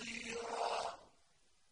بصيرا.